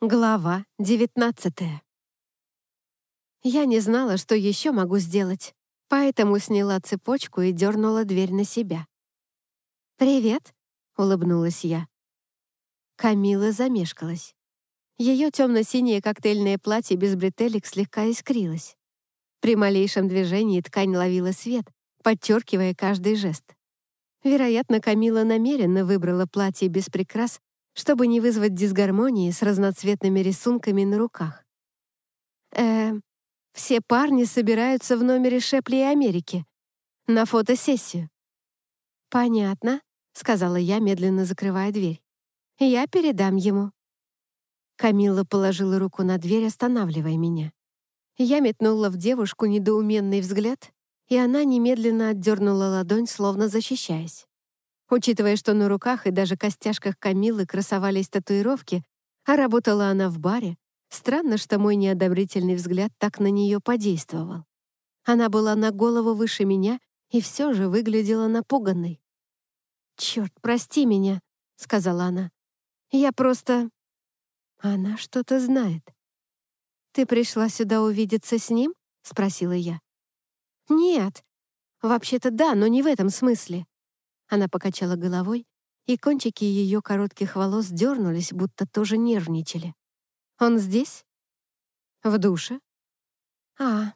Глава 19 Я не знала, что еще могу сделать, поэтому сняла цепочку и дернула дверь на себя. «Привет», — улыбнулась я. Камила замешкалась. Ее темно-синее коктейльное платье без бретелек слегка искрилось. При малейшем движении ткань ловила свет, подчеркивая каждый жест. Вероятно, Камила намеренно выбрала платье без прикрас, чтобы не вызвать дисгармонии с разноцветными рисунками на руках. Э, все парни собираются в номере Шепли и Америки на фотосессию. «Понятно», — сказала я, медленно закрывая дверь. «Я передам ему». Камилла положила руку на дверь, останавливая меня. Я метнула в девушку недоуменный взгляд, и она немедленно отдернула ладонь, словно защищаясь. Учитывая, что на руках и даже костяшках Камилы красовались татуировки, а работала она в баре, странно, что мой неодобрительный взгляд так на нее подействовал. Она была на голову выше меня и все же выглядела напуганной. «Черт, прости меня», — сказала она. «Я просто...» Она что-то знает. «Ты пришла сюда увидеться с ним?» — спросила я. «Нет. Вообще-то да, но не в этом смысле. Она покачала головой, и кончики ее коротких волос дернулись, будто тоже нервничали. «Он здесь?» «В душе?» «А...»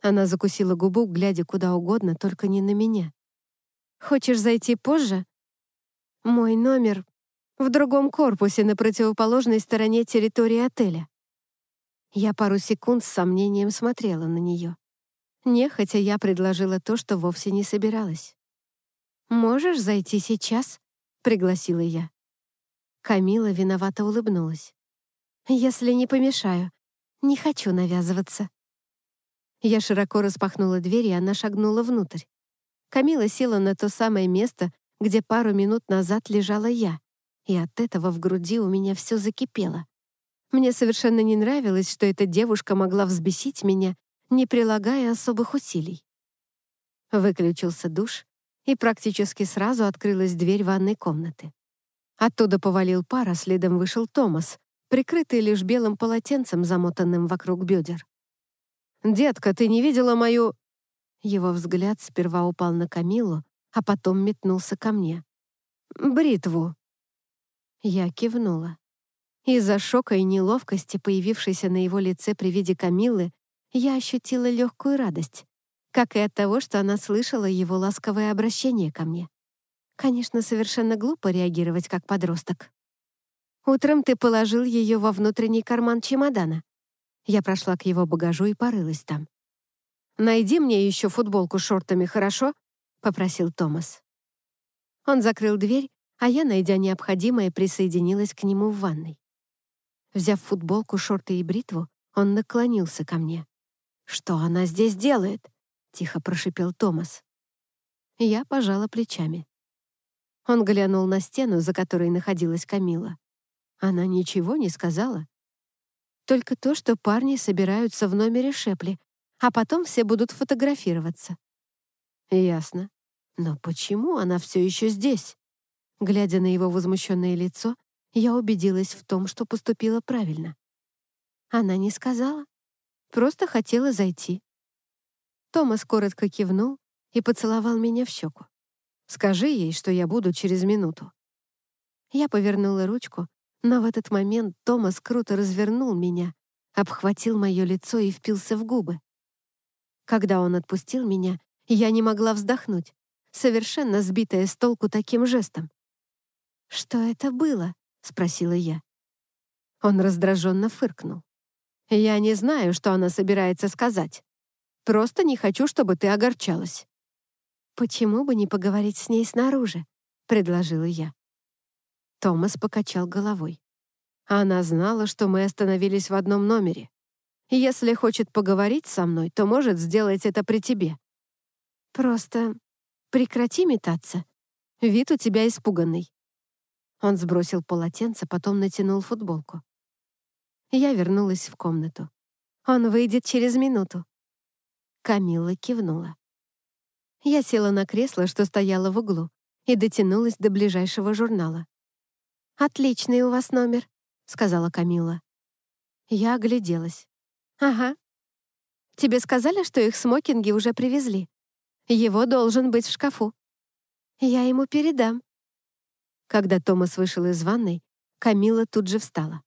Она закусила губу, глядя куда угодно, только не на меня. «Хочешь зайти позже?» «Мой номер в другом корпусе на противоположной стороне территории отеля». Я пару секунд с сомнением смотрела на нее. Нехотя я предложила то, что вовсе не собиралась. «Можешь зайти сейчас?» — пригласила я. Камила виновато улыбнулась. «Если не помешаю, не хочу навязываться». Я широко распахнула дверь, и она шагнула внутрь. Камила села на то самое место, где пару минут назад лежала я, и от этого в груди у меня все закипело. Мне совершенно не нравилось, что эта девушка могла взбесить меня, не прилагая особых усилий. Выключился душ, и практически сразу открылась дверь ванной комнаты. Оттуда повалил пар, а следом вышел Томас, прикрытый лишь белым полотенцем, замотанным вокруг бедер. «Детка, ты не видела мою...» Его взгляд сперва упал на Камилу, а потом метнулся ко мне. «Бритву». Я кивнула. Из-за шока и неловкости, появившейся на его лице при виде Камилы, я ощутила легкую радость как и от того, что она слышала его ласковое обращение ко мне. Конечно, совершенно глупо реагировать как подросток. Утром ты положил ее во внутренний карман чемодана. Я прошла к его багажу и порылась там. «Найди мне еще футболку с шортами, хорошо?» — попросил Томас. Он закрыл дверь, а я, найдя необходимое, присоединилась к нему в ванной. Взяв футболку, шорты и бритву, он наклонился ко мне. «Что она здесь делает?» — тихо прошипел Томас. Я пожала плечами. Он глянул на стену, за которой находилась Камила. Она ничего не сказала. Только то, что парни собираются в номере Шепли, а потом все будут фотографироваться. Ясно. Но почему она все еще здесь? Глядя на его возмущенное лицо, я убедилась в том, что поступила правильно. Она не сказала. Просто хотела зайти. Томас коротко кивнул и поцеловал меня в щеку. «Скажи ей, что я буду через минуту». Я повернула ручку, но в этот момент Томас круто развернул меня, обхватил мое лицо и впился в губы. Когда он отпустил меня, я не могла вздохнуть, совершенно сбитая с толку таким жестом. «Что это было?» — спросила я. Он раздраженно фыркнул. «Я не знаю, что она собирается сказать. Просто не хочу, чтобы ты огорчалась». «Почему бы не поговорить с ней снаружи?» — предложила я. Томас покачал головой. Она знала, что мы остановились в одном номере. Если хочет поговорить со мной, то может сделать это при тебе. Просто прекрати метаться. Вид у тебя испуганный. Он сбросил полотенце, потом натянул футболку. Я вернулась в комнату. Он выйдет через минуту. Камилла кивнула. Я села на кресло, что стояло в углу, и дотянулась до ближайшего журнала. «Отличный у вас номер», — сказала Камилла. Я огляделась. «Ага. Тебе сказали, что их смокинги уже привезли? Его должен быть в шкафу. Я ему передам». Когда Томас вышел из ванной, Камила тут же встала.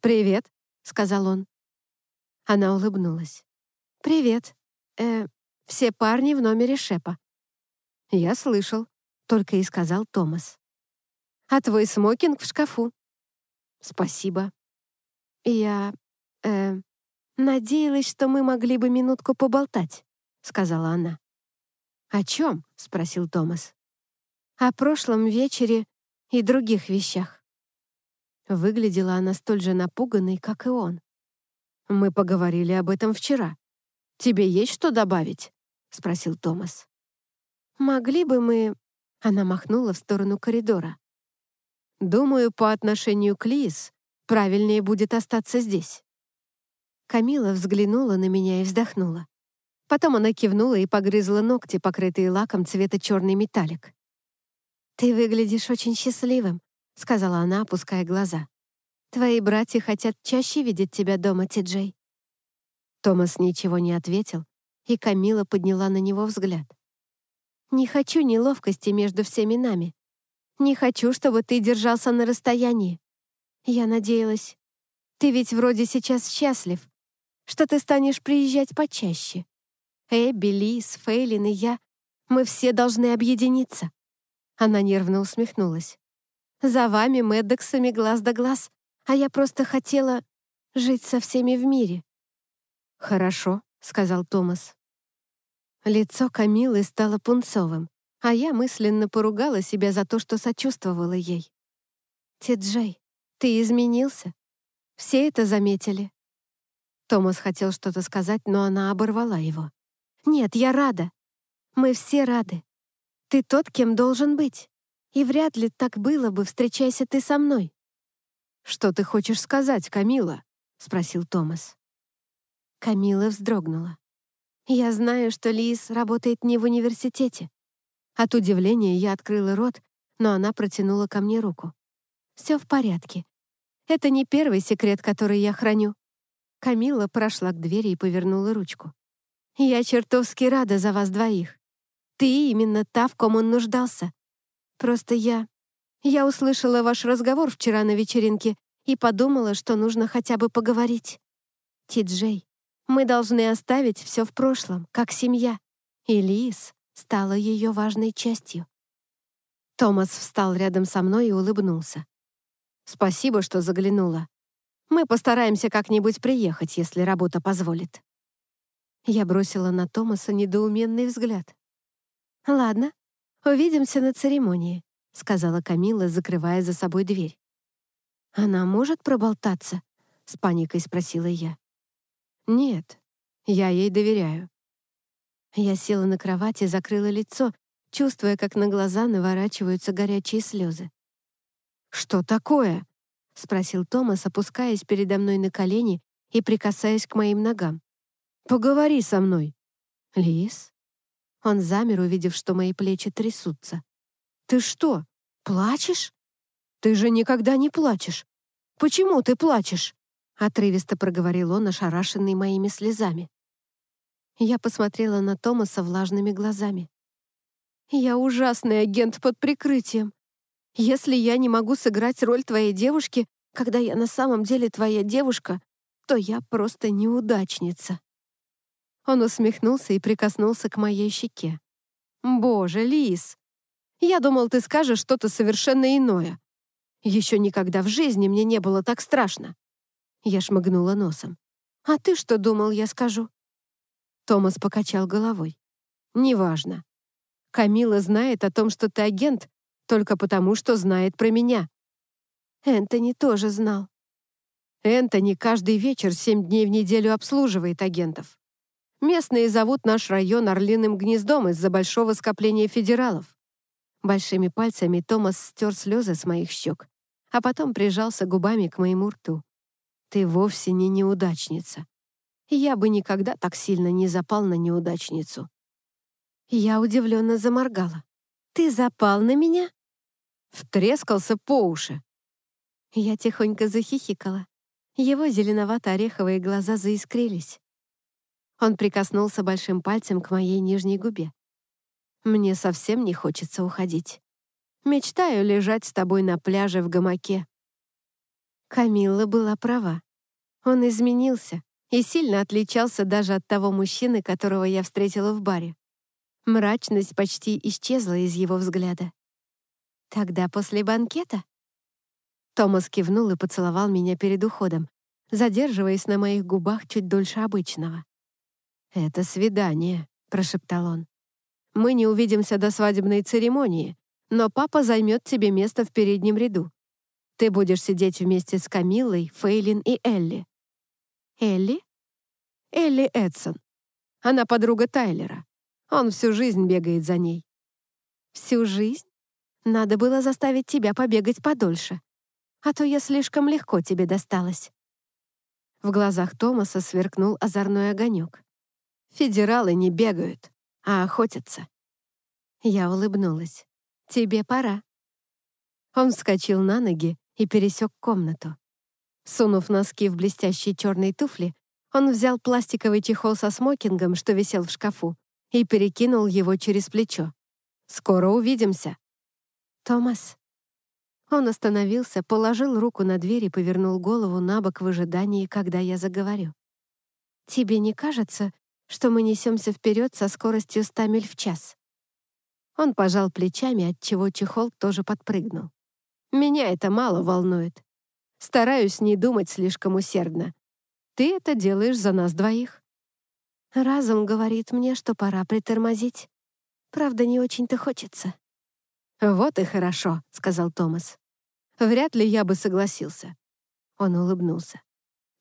«Привет», — сказал он. Она улыбнулась. «Привет. Э, все парни в номере Шепа». «Я слышал», — только и сказал Томас. «А твой смокинг в шкафу». «Спасибо». «Я... э... надеялась, что мы могли бы минутку поболтать», — сказала она. «О чем?» — спросил Томас. «О прошлом вечере и других вещах». Выглядела она столь же напуганной, как и он. «Мы поговорили об этом вчера. Тебе есть что добавить?» — спросил Томас. «Могли бы мы...» — она махнула в сторону коридора. «Думаю, по отношению к Лиз правильнее будет остаться здесь». Камила взглянула на меня и вздохнула. Потом она кивнула и погрызла ногти, покрытые лаком цвета черный металлик. «Ты выглядишь очень счастливым», — сказала она, опуская глаза. «Твои братья хотят чаще видеть тебя дома, Ти-Джей». Томас ничего не ответил, и Камила подняла на него взгляд. «Не хочу неловкости между всеми нами. Не хочу, чтобы ты держался на расстоянии. Я надеялась, ты ведь вроде сейчас счастлив, что ты станешь приезжать почаще. Эбби, Лиз, Фейлин и я, мы все должны объединиться». Она нервно усмехнулась. «За вами, Мэддоксами, глаз да глаз, а я просто хотела жить со всеми в мире». «Хорошо», — сказал Томас. Лицо Камилы стало пунцовым, а я мысленно поругала себя за то, что сочувствовала ей. «Ти-Джей, ты изменился. Все это заметили». Томас хотел что-то сказать, но она оборвала его. «Нет, я рада. Мы все рады. Ты тот, кем должен быть. И вряд ли так было бы, встречайся ты со мной». «Что ты хочешь сказать, Камила?» — спросил Томас. Камила вздрогнула. «Я знаю, что Лиз работает не в университете». От удивления я открыла рот, но она протянула ко мне руку. «Все в порядке. Это не первый секрет, который я храню». Камила прошла к двери и повернула ручку. «Я чертовски рада за вас двоих. Ты именно та, в ком он нуждался. Просто я... Я услышала ваш разговор вчера на вечеринке и подумала, что нужно хотя бы поговорить. Ти-Джей, мы должны оставить все в прошлом, как семья. И Лиз стала ее важной частью. Томас встал рядом со мной и улыбнулся. «Спасибо, что заглянула. Мы постараемся как-нибудь приехать, если работа позволит». Я бросила на Томаса недоуменный взгляд. «Ладно, увидимся на церемонии», — сказала Камила, закрывая за собой дверь. «Она может проболтаться?» — с паникой спросила я. «Нет, я ей доверяю». Я села на кровать и закрыла лицо, чувствуя, как на глаза наворачиваются горячие слезы. «Что такое?» — спросил Томас, опускаясь передо мной на колени и прикасаясь к моим ногам. «Поговори со мной». «Лис?» Он замер, увидев, что мои плечи трясутся. «Ты что, плачешь? Ты же никогда не плачешь. Почему ты плачешь?» Отрывисто проговорил он, ошарашенный моими слезами. Я посмотрела на Томаса влажными глазами. «Я ужасный агент под прикрытием. Если я не могу сыграть роль твоей девушки, когда я на самом деле твоя девушка, то я просто неудачница». Он усмехнулся и прикоснулся к моей щеке. «Боже, Лис, я думал, ты скажешь что-то совершенно иное. Еще никогда в жизни мне не было так страшно. Я шмыгнула носом. «А ты что думал, я скажу?» Томас покачал головой. «Неважно. Камила знает о том, что ты агент, только потому, что знает про меня». Энтони тоже знал. Энтони каждый вечер семь дней в неделю обслуживает агентов. Местные зовут наш район Орлиным гнездом из-за большого скопления федералов. Большими пальцами Томас стер слезы с моих щек, а потом прижался губами к моему рту. Ты вовсе не неудачница. Я бы никогда так сильно не запал на неудачницу. Я удивленно заморгала. Ты запал на меня? Втрескался по уши. Я тихонько захихикала. Его зеленовато-ореховые глаза заискрились. Он прикоснулся большим пальцем к моей нижней губе. «Мне совсем не хочется уходить. Мечтаю лежать с тобой на пляже в гамаке». Камилла была права. Он изменился и сильно отличался даже от того мужчины, которого я встретила в баре. Мрачность почти исчезла из его взгляда. «Тогда после банкета?» Томас кивнул и поцеловал меня перед уходом, задерживаясь на моих губах чуть дольше обычного. «Это свидание», — прошептал он. «Мы не увидимся до свадебной церемонии, но папа займет тебе место в переднем ряду. Ты будешь сидеть вместе с Камиллой, Фейлин и Элли». «Элли?» «Элли Эдсон. Она подруга Тайлера. Он всю жизнь бегает за ней». «Всю жизнь? Надо было заставить тебя побегать подольше а то я слишком легко тебе досталась». В глазах Томаса сверкнул озорной огонек. «Федералы не бегают, а охотятся». Я улыбнулась. «Тебе пора». Он вскочил на ноги и пересек комнату. Сунув носки в блестящие черные туфли, он взял пластиковый чехол со смокингом, что висел в шкафу, и перекинул его через плечо. «Скоро увидимся». «Томас», он остановился, положил руку на дверь и повернул голову на бок в ожидании, когда я заговорю. «Тебе не кажется, что мы несемся вперед со скоростью 100 миль в час?» Он пожал плечами, отчего чехол тоже подпрыгнул. «Меня это мало волнует. Стараюсь не думать слишком усердно. Ты это делаешь за нас двоих». Разум говорит мне, что пора притормозить. Правда, не очень-то хочется. «Вот и хорошо», — сказал Томас. «Вряд ли я бы согласился». Он улыбнулся.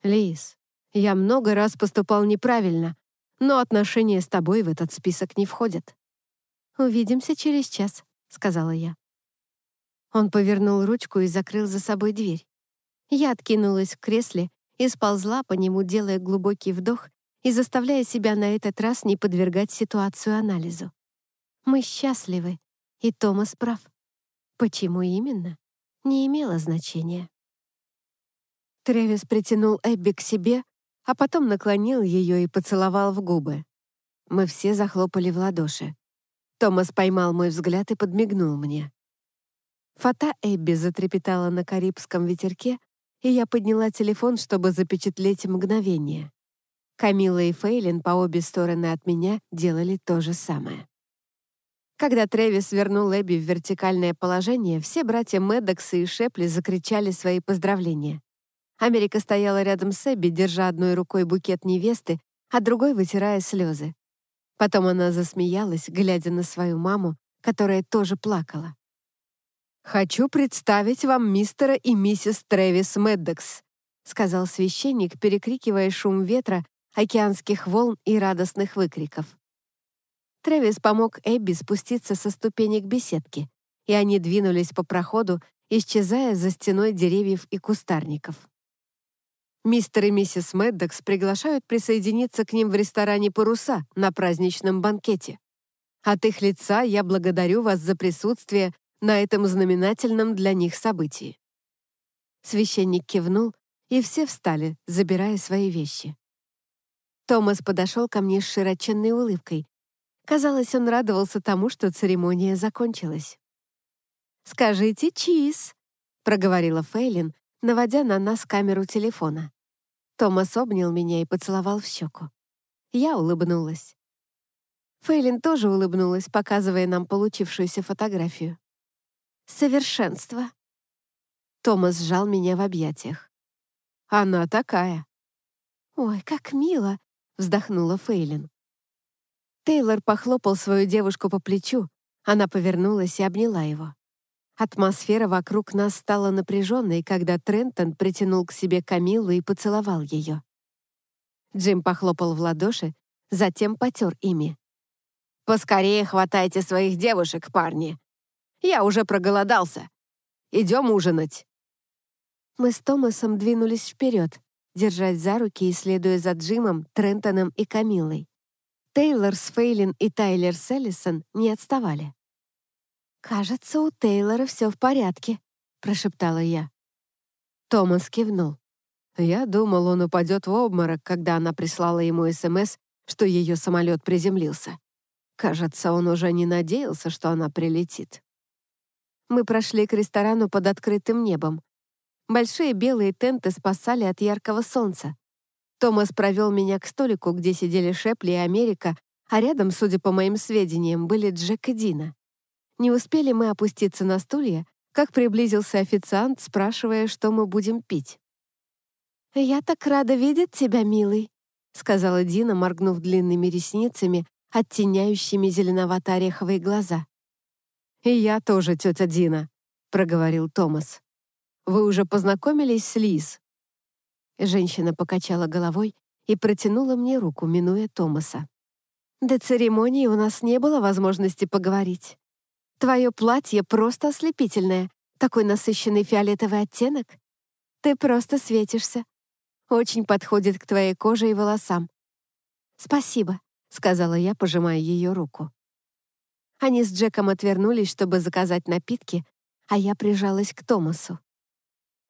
«Лиз, я много раз поступал неправильно, но отношения с тобой в этот список не входят». «Увидимся через час», — сказала я. Он повернул ручку и закрыл за собой дверь. Я откинулась в кресле и сползла по нему, делая глубокий вдох и заставляя себя на этот раз не подвергать ситуацию анализу. Мы счастливы, и Томас прав. Почему именно? Не имело значения. Тревис притянул Эбби к себе, а потом наклонил ее и поцеловал в губы. Мы все захлопали в ладоши. Томас поймал мой взгляд и подмигнул мне. Фото Эбби затрепетала на карибском ветерке, и я подняла телефон, чтобы запечатлеть мгновение. Камила и Фейлин по обе стороны от меня делали то же самое. Когда Трэвис вернул Эбби в вертикальное положение, все братья Медоксы и Шепли закричали свои поздравления. Америка стояла рядом с Эбби, держа одной рукой букет невесты, а другой вытирая слезы. Потом она засмеялась, глядя на свою маму, которая тоже плакала. «Хочу представить вам мистера и миссис Трэвис Меддокс», сказал священник, перекрикивая шум ветра, океанских волн и радостных выкриков. Трэвис помог Эбби спуститься со ступенек беседки, и они двинулись по проходу, исчезая за стеной деревьев и кустарников. Мистер и миссис Мэддокс приглашают присоединиться к ним в ресторане «Паруса» на праздничном банкете. От их лица я благодарю вас за присутствие на этом знаменательном для них событии. Священник кивнул, и все встали, забирая свои вещи. Томас подошел ко мне с широченной улыбкой, Казалось, он радовался тому, что церемония закончилась. «Скажите чиз», — проговорила Фейлин, наводя на нас камеру телефона. Томас обнял меня и поцеловал в щеку. Я улыбнулась. Фейлин тоже улыбнулась, показывая нам получившуюся фотографию. «Совершенство!» Томас сжал меня в объятиях. «Она такая!» «Ой, как мило!» — вздохнула Фейлин. Тейлор похлопал свою девушку по плечу. Она повернулась и обняла его. Атмосфера вокруг нас стала напряженной, когда Трентон притянул к себе Камиллу и поцеловал ее. Джим похлопал в ладоши, затем потер ими. «Поскорее хватайте своих девушек, парни. Я уже проголодался. Идем ужинать». Мы с Томасом двинулись вперед, держась за руки и следуя за Джимом, Трентоном и Камиллой. Тейлор с Фейлин и Тайлер Селлисон не отставали. «Кажется, у Тейлора все в порядке», — прошептала я. Томас кивнул. Я думал, он упадет в обморок, когда она прислала ему СМС, что ее самолет приземлился. Кажется, он уже не надеялся, что она прилетит. Мы прошли к ресторану под открытым небом. Большие белые тенты спасали от яркого солнца. Томас провел меня к столику, где сидели Шепли и Америка, а рядом, судя по моим сведениям, были Джек и Дина. Не успели мы опуститься на стулья, как приблизился официант, спрашивая, что мы будем пить. «Я так рада видеть тебя, милый», — сказала Дина, моргнув длинными ресницами, оттеняющими зеленовато-ореховые глаза. «И я тоже, тетя Дина», — проговорил Томас. «Вы уже познакомились с Лиз?» Женщина покачала головой и протянула мне руку, минуя Томаса. «До церемонии у нас не было возможности поговорить. Твое платье просто ослепительное, такой насыщенный фиолетовый оттенок. Ты просто светишься. Очень подходит к твоей коже и волосам. Спасибо», — сказала я, пожимая ее руку. Они с Джеком отвернулись, чтобы заказать напитки, а я прижалась к Томасу.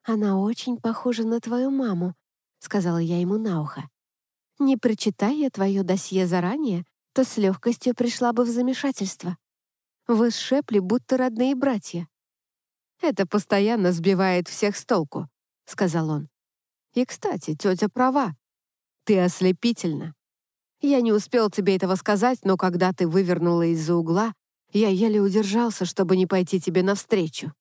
«Она очень похожа на твою маму», — сказала я ему на ухо. «Не прочитай я твое досье заранее, то с легкостью пришла бы в замешательство. Вы с Шепли будто родные братья». «Это постоянно сбивает всех с толку», — сказал он. «И, кстати, тетя права. Ты ослепительна. Я не успел тебе этого сказать, но когда ты вывернула из-за угла, я еле удержался, чтобы не пойти тебе навстречу.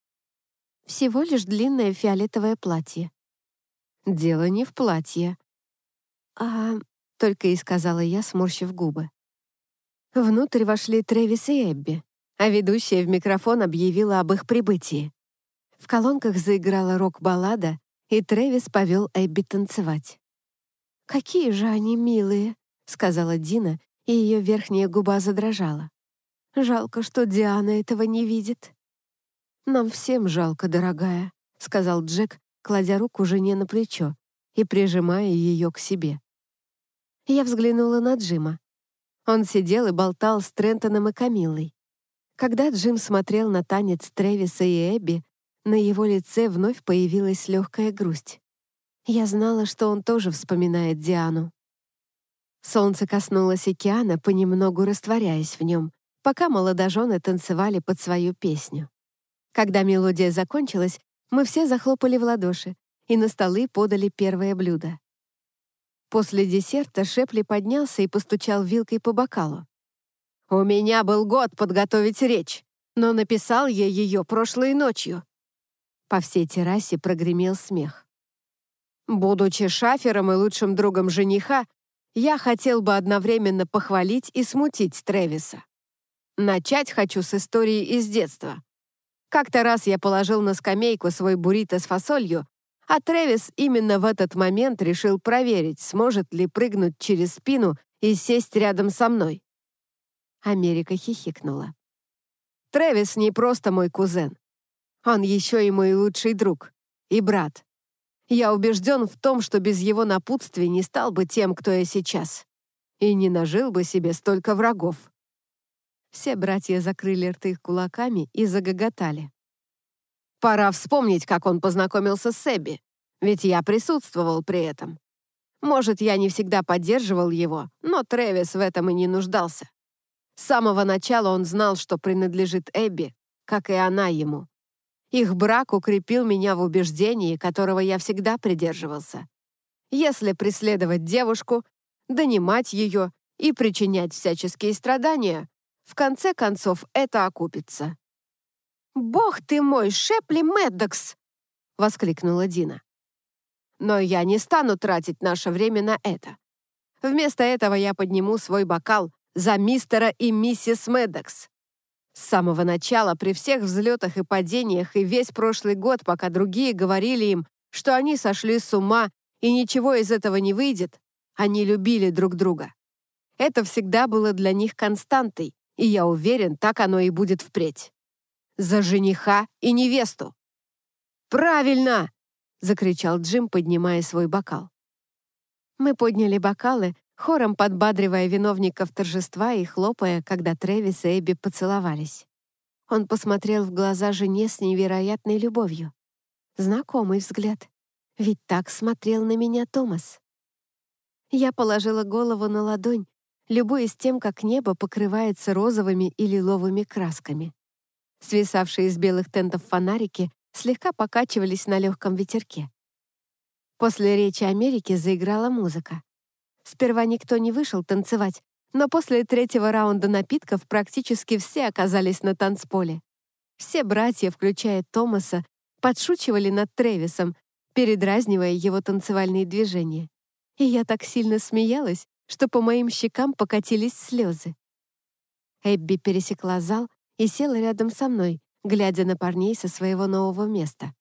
Всего лишь длинное фиолетовое платье. Дело не в платье. А, только и сказала я, сморщив губы. Внутрь вошли Трэвис и Эбби а ведущая в микрофон объявила об их прибытии. В колонках заиграла рок-баллада, и Трэвис повел Эбби танцевать. «Какие же они милые!» — сказала Дина, и ее верхняя губа задрожала. «Жалко, что Диана этого не видит». «Нам всем жалко, дорогая», — сказал Джек, кладя руку жене на плечо и прижимая ее к себе. Я взглянула на Джима. Он сидел и болтал с Трентоном и Камиллой. Когда Джим смотрел на танец Трэвиса и Эбби, на его лице вновь появилась легкая грусть. Я знала, что он тоже вспоминает Диану. Солнце коснулось океана, понемногу растворяясь в нем, пока молодожены танцевали под свою песню. Когда мелодия закончилась, мы все захлопали в ладоши, и на столы подали первое блюдо. После десерта Шепли поднялся и постучал вилкой по бокалу. «У меня был год подготовить речь, но написал я ее прошлой ночью». По всей террасе прогремел смех. Будучи шафером и лучшим другом жениха, я хотел бы одновременно похвалить и смутить Тревиса. Начать хочу с истории из детства. Как-то раз я положил на скамейку свой буррито с фасолью, а Тревис именно в этот момент решил проверить, сможет ли прыгнуть через спину и сесть рядом со мной. Америка хихикнула. «Трэвис не просто мой кузен. Он еще и мой лучший друг. И брат. Я убежден в том, что без его напутствия не стал бы тем, кто я сейчас. И не нажил бы себе столько врагов». Все братья закрыли рты кулаками и загоготали. «Пора вспомнить, как он познакомился с Эбби, ведь я присутствовал при этом. Может, я не всегда поддерживал его, но Трэвис в этом и не нуждался. С самого начала он знал, что принадлежит Эбби, как и она ему. Их брак укрепил меня в убеждении, которого я всегда придерживался. Если преследовать девушку, донимать ее и причинять всяческие страдания, в конце концов это окупится. «Бог ты мой, Шепли Мэддокс!» — воскликнула Дина. «Но я не стану тратить наше время на это. Вместо этого я подниму свой бокал за мистера и миссис Медокс. С самого начала, при всех взлетах и падениях и весь прошлый год, пока другие говорили им, что они сошли с ума и ничего из этого не выйдет, они любили друг друга. Это всегда было для них константой, и я уверен, так оно и будет впредь. За жениха и невесту. «Правильно!» — закричал Джим, поднимая свой бокал. Мы подняли бокалы, хором подбадривая виновников торжества и хлопая, когда Трэвис и Эбби поцеловались. Он посмотрел в глаза жене с невероятной любовью. Знакомый взгляд. Ведь так смотрел на меня Томас. Я положила голову на ладонь, любуясь тем, как небо покрывается розовыми и лиловыми красками. Свисавшие из белых тентов фонарики слегка покачивались на легком ветерке. После речи Америки заиграла музыка. Сперва никто не вышел танцевать, но после третьего раунда напитков практически все оказались на танцполе. Все братья, включая Томаса, подшучивали над Тревисом, передразнивая его танцевальные движения. И я так сильно смеялась, что по моим щекам покатились слезы. Эбби пересекла зал и села рядом со мной, глядя на парней со своего нового места.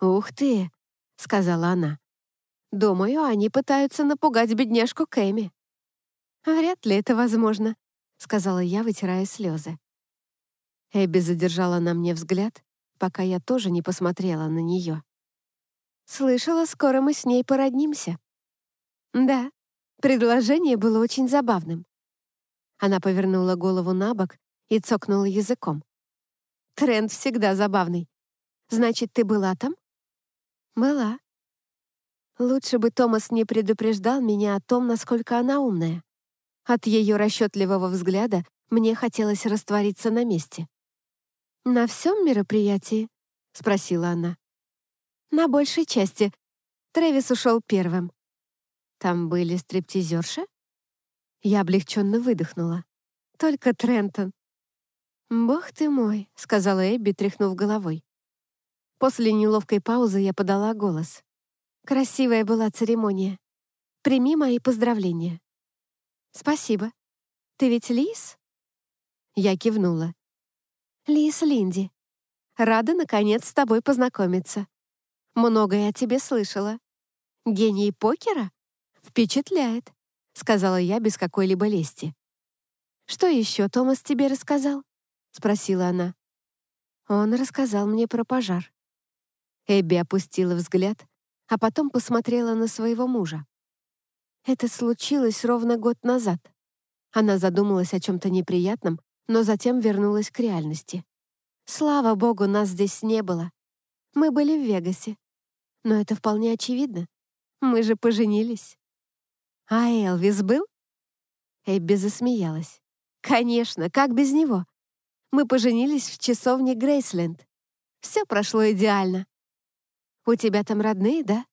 «Ух ты!» — сказала она. «Думаю, они пытаются напугать бедняжку Кэми». «Вряд ли это возможно», — сказала я, вытирая слезы. Эбби задержала на мне взгляд, пока я тоже не посмотрела на нее. «Слышала, скоро мы с ней породнимся». «Да, предложение было очень забавным». Она повернула голову на бок и цокнула языком. «Тренд всегда забавный. Значит, ты была там?» «Была». Лучше бы Томас не предупреждал меня о том, насколько она умная. От ее расчетливого взгляда мне хотелось раствориться на месте. «На всем мероприятии?» — спросила она. «На большей части. Трэвис ушел первым». «Там были стриптизерши?» Я облегченно выдохнула. «Только Трентон». «Бог ты мой», — сказала Эбби, тряхнув головой. После неловкой паузы я подала голос. «Красивая была церемония. Прими мои поздравления». «Спасибо. Ты ведь Лис?» Я кивнула. «Лис Линди. Рада, наконец, с тобой познакомиться. Многое о тебе слышала. Гений покера? Впечатляет», — сказала я без какой-либо лести. «Что еще Томас тебе рассказал?» — спросила она. Он рассказал мне про пожар. Эбби опустила взгляд, а потом посмотрела на своего мужа. Это случилось ровно год назад. Она задумалась о чем-то неприятном, но затем вернулась к реальности. Слава богу, нас здесь не было. Мы были в Вегасе. Но это вполне очевидно. Мы же поженились. А Элвис был? Эбби засмеялась. Конечно, как без него? Мы поженились в часовне Грейсленд. Все прошло идеально. У тебя там родные, да?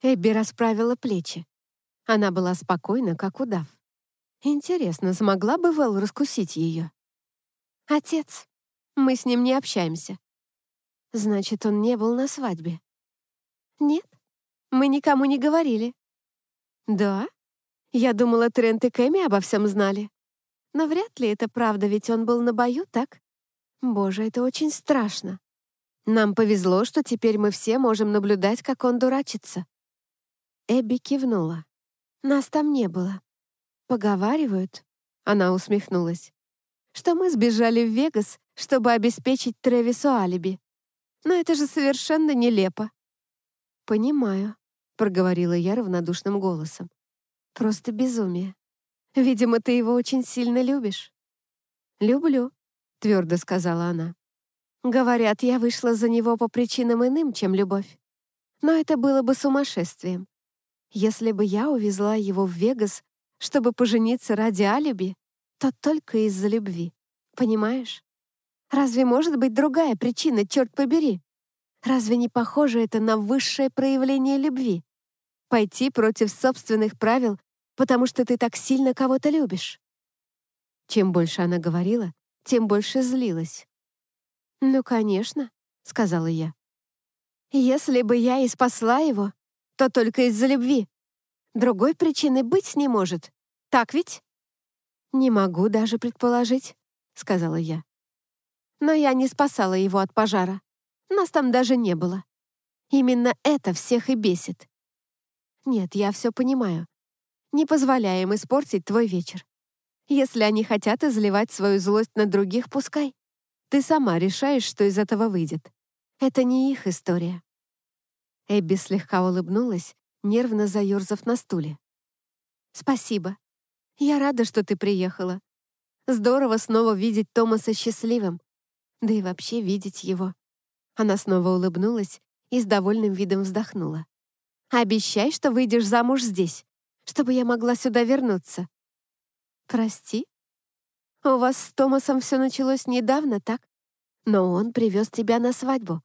Эбби расправила плечи. Она была спокойна, как удав. Интересно, смогла бы Вэл раскусить ее? Отец. Мы с ним не общаемся. Значит, он не был на свадьбе. Нет, мы никому не говорили. Да? Я думала, Трент и Кэми обо всем знали. Но вряд ли это правда, ведь он был на бою, так? Боже, это очень страшно. Нам повезло, что теперь мы все можем наблюдать, как он дурачится. Эбби кивнула. Нас там не было. Поговаривают, она усмехнулась, что мы сбежали в Вегас, чтобы обеспечить Тревису алиби. Но это же совершенно нелепо. Понимаю, проговорила я равнодушным голосом. Просто безумие. Видимо, ты его очень сильно любишь. Люблю, твердо сказала она. Говорят, я вышла за него по причинам иным, чем любовь. Но это было бы сумасшествием. Если бы я увезла его в Вегас, чтобы пожениться ради алиби, то только из-за любви. Понимаешь? Разве может быть другая причина, черт побери? Разве не похоже это на высшее проявление любви? Пойти против собственных правил, потому что ты так сильно кого-то любишь. Чем больше она говорила, тем больше злилась. «Ну, конечно», — сказала я. «Если бы я и спасла его, то только из-за любви. Другой причины быть не может. Так ведь?» «Не могу даже предположить», — сказала я. «Но я не спасала его от пожара. Нас там даже не было. Именно это всех и бесит. Нет, я все понимаю. Не позволяем испортить твой вечер. Если они хотят изливать свою злость на других, пускай. Ты сама решаешь, что из этого выйдет. Это не их история». Эбби слегка улыбнулась, нервно заерзав на стуле. «Спасибо. Я рада, что ты приехала. Здорово снова видеть Томаса счастливым. Да и вообще видеть его». Она снова улыбнулась и с довольным видом вздохнула. «Обещай, что выйдешь замуж здесь, чтобы я могла сюда вернуться». «Прости? У вас с Томасом все началось недавно, так? Но он привез тебя на свадьбу.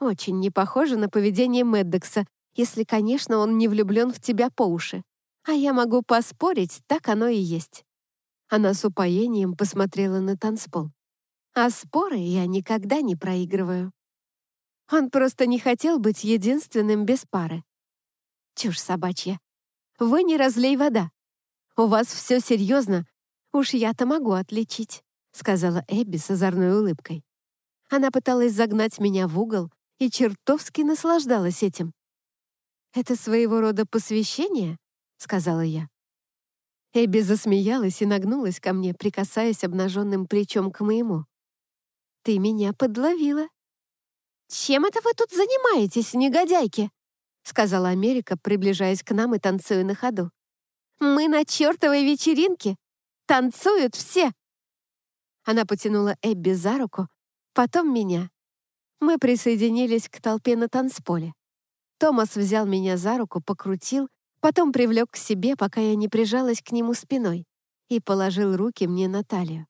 Очень не похоже на поведение Меддекса, если, конечно, он не влюблен в тебя по уши. А я могу поспорить, так оно и есть». Она с упоением посмотрела на танцпол. «А споры я никогда не проигрываю. Он просто не хотел быть единственным без пары. Чушь собачья. Вы не разлей вода. У вас все серьезно. Уж я-то могу отличить», — сказала Эбби с озорной улыбкой. Она пыталась загнать меня в угол и чертовски наслаждалась этим. «Это своего рода посвящение?» — сказала я. Эбби засмеялась и нагнулась ко мне, прикасаясь обнаженным плечом к моему. «Ты меня подловила». «Чем это вы тут занимаетесь, негодяйки?» — сказала Америка, приближаясь к нам и танцуя на ходу. «Мы на чертовой вечеринке! Танцуют все!» Она потянула Эбби за руку, потом меня. Мы присоединились к толпе на танцполе. Томас взял меня за руку, покрутил, потом привлек к себе, пока я не прижалась к нему спиной, и положил руки мне на талию.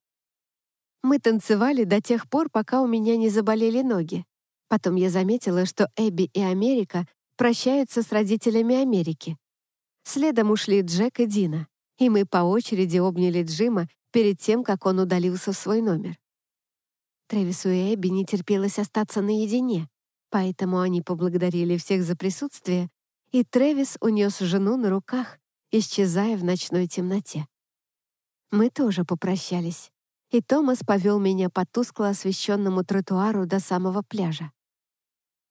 Мы танцевали до тех пор, пока у меня не заболели ноги. Потом я заметила, что Эбби и Америка прощаются с родителями Америки. Следом ушли Джек и Дина, и мы по очереди обняли Джима перед тем, как он удалился в свой номер. Трэвису и Эбби не терпелось остаться наедине, поэтому они поблагодарили всех за присутствие, и Трэвис унес жену на руках, исчезая в ночной темноте. Мы тоже попрощались, и Томас повел меня по тускло освещенному тротуару до самого пляжа.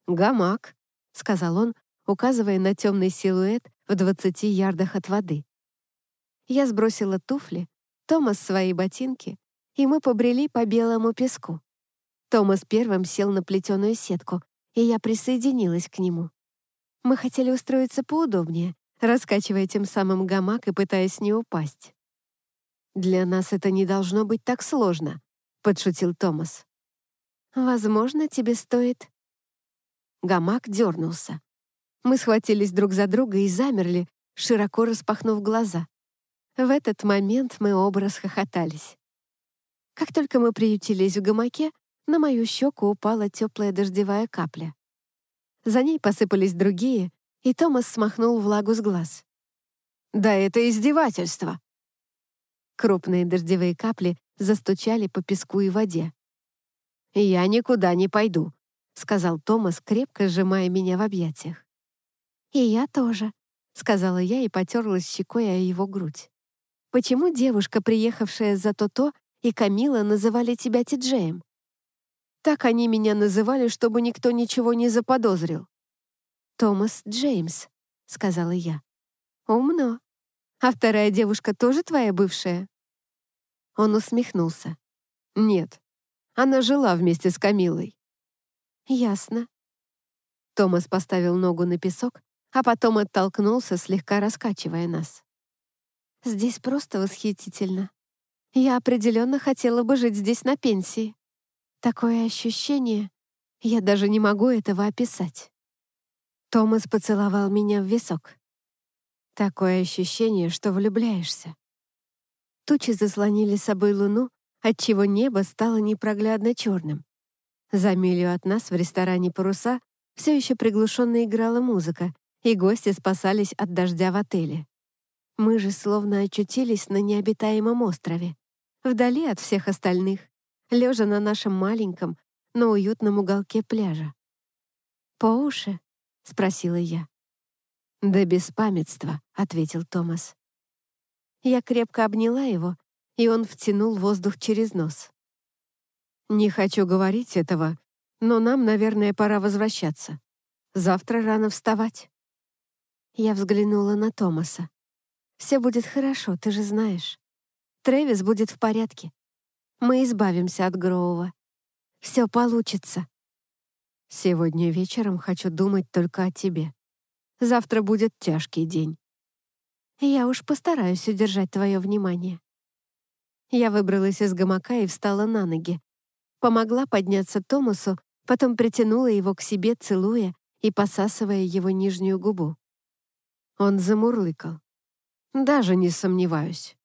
«Гамак», — сказал он, указывая на темный силуэт в 20 ярдах от воды. Я сбросила туфли, Томас свои ботинки, и мы побрели по белому песку. Томас первым сел на плетеную сетку, и я присоединилась к нему. Мы хотели устроиться поудобнее, раскачивая тем самым гамак и пытаясь не упасть. «Для нас это не должно быть так сложно», — подшутил Томас. «Возможно, тебе стоит Гамак дернулся. Мы схватились друг за друга и замерли, широко распахнув глаза. В этот момент мы оба расхохотались. Как только мы приютились в гамаке, на мою щеку упала теплая дождевая капля. За ней посыпались другие, и Томас смахнул влагу с глаз. «Да это издевательство!» Крупные дождевые капли застучали по песку и воде. «Я никуда не пойду», — сказал Томас, крепко сжимая меня в объятиях. «И я тоже», — сказала я и потерлась щекой о его грудь. «Почему девушка, приехавшая за То-То, и Камила называли тебя Тиджеем?» «Так они меня называли, чтобы никто ничего не заподозрил». «Томас Джеймс», — сказала я. «Умно. А вторая девушка тоже твоя бывшая?» Он усмехнулся. «Нет, она жила вместе с Камилой. «Ясно». Томас поставил ногу на песок, а потом оттолкнулся, слегка раскачивая нас. «Здесь просто восхитительно. Я определенно хотела бы жить здесь на пенсии. Такое ощущение, я даже не могу этого описать». Томас поцеловал меня в висок. Такое ощущение, что влюбляешься. Тучи заслонили собой луну, отчего небо стало непроглядно черным. За милю от нас в ресторане «Паруса» все еще приглушенно играла музыка, и гости спасались от дождя в отеле. Мы же словно очутились на необитаемом острове, вдали от всех остальных, лежа на нашем маленьком, но уютном уголке пляжа. «По уши?» — спросила я. «Да без памятства», — ответил Томас. Я крепко обняла его, и он втянул воздух через нос. «Не хочу говорить этого, но нам, наверное, пора возвращаться. Завтра рано вставать». Я взглянула на Томаса. «Все будет хорошо, ты же знаешь. Трэвис будет в порядке. Мы избавимся от Гроува. Все получится». «Сегодня вечером хочу думать только о тебе. Завтра будет тяжкий день». «Я уж постараюсь удержать твое внимание». Я выбралась из гамака и встала на ноги, Помогла подняться Томасу, потом притянула его к себе, целуя и посасывая его нижнюю губу. Он замурлыкал. «Даже не сомневаюсь.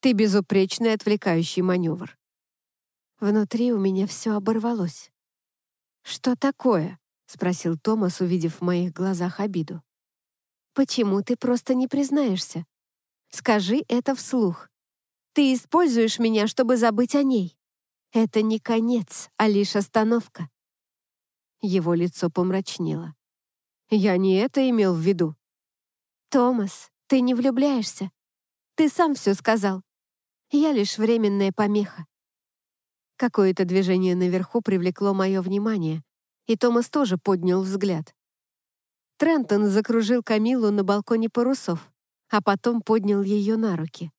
Ты безупречный отвлекающий маневр». Внутри у меня все оборвалось. «Что такое?» — спросил Томас, увидев в моих глазах обиду. «Почему ты просто не признаешься? Скажи это вслух. Ты используешь меня, чтобы забыть о ней. Это не конец, а лишь остановка». Его лицо помрачнело. «Я не это имел в виду». «Томас, ты не влюбляешься. Ты сам все сказал. Я лишь временная помеха». Какое-то движение наверху привлекло мое внимание, и Томас тоже поднял взгляд. Трентон закружил Камилу на балконе парусов, а потом поднял ее на руки.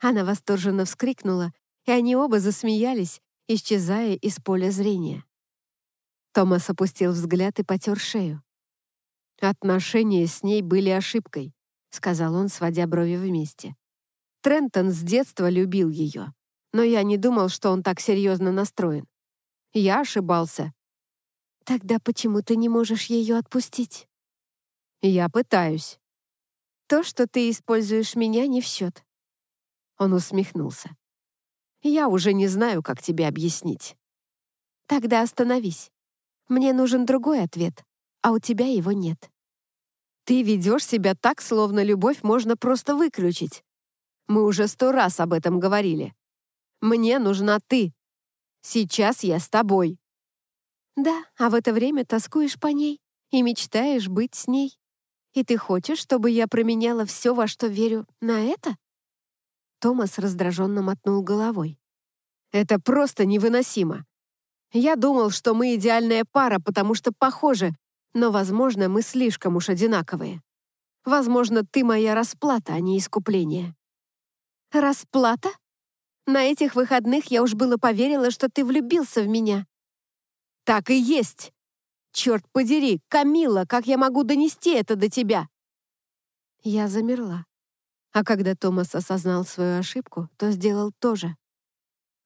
Она восторженно вскрикнула, и они оба засмеялись, исчезая из поля зрения. Томас опустил взгляд и потер шею. «Отношения с ней были ошибкой», — сказал он, сводя брови вместе. Трентон с детства любил ее, но я не думал, что он так серьезно настроен. Я ошибался. «Тогда почему ты не можешь ее отпустить?» «Я пытаюсь». «То, что ты используешь меня, не в счет». Он усмехнулся. «Я уже не знаю, как тебе объяснить». «Тогда остановись. Мне нужен другой ответ, а у тебя его нет». Ты ведешь себя так, словно любовь можно просто выключить. Мы уже сто раз об этом говорили. Мне нужна ты. Сейчас я с тобой. Да, а в это время тоскуешь по ней и мечтаешь быть с ней. И ты хочешь, чтобы я променяла все, во что верю, на это? Томас раздраженно мотнул головой. Это просто невыносимо. Я думал, что мы идеальная пара, потому что похожи, но, возможно, мы слишком уж одинаковые. Возможно, ты моя расплата, а не искупление». «Расплата? На этих выходных я уж было поверила, что ты влюбился в меня». «Так и есть! Черт подери, Камила, как я могу донести это до тебя?» Я замерла. А когда Томас осознал свою ошибку, то сделал то же.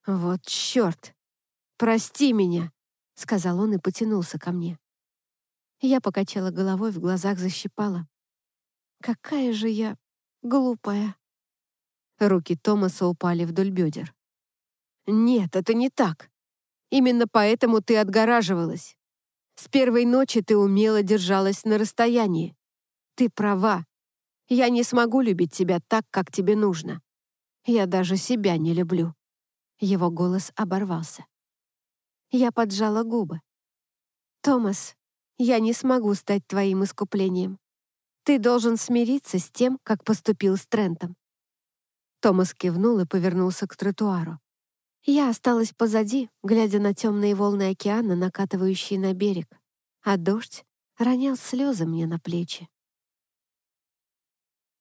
«Вот черт! Прости меня!» — сказал он и потянулся ко мне. Я покачала головой, в глазах защипала. «Какая же я глупая!» Руки Томаса упали вдоль бедер. «Нет, это не так. Именно поэтому ты отгораживалась. С первой ночи ты умело держалась на расстоянии. Ты права. Я не смогу любить тебя так, как тебе нужно. Я даже себя не люблю». Его голос оборвался. Я поджала губы. «Томас, я не смогу стать твоим искуплением. Ты должен смириться с тем, как поступил с Трентом». Томас кивнул и повернулся к тротуару. Я осталась позади, глядя на темные волны океана, накатывающие на берег, а дождь ронял слезы мне на плечи.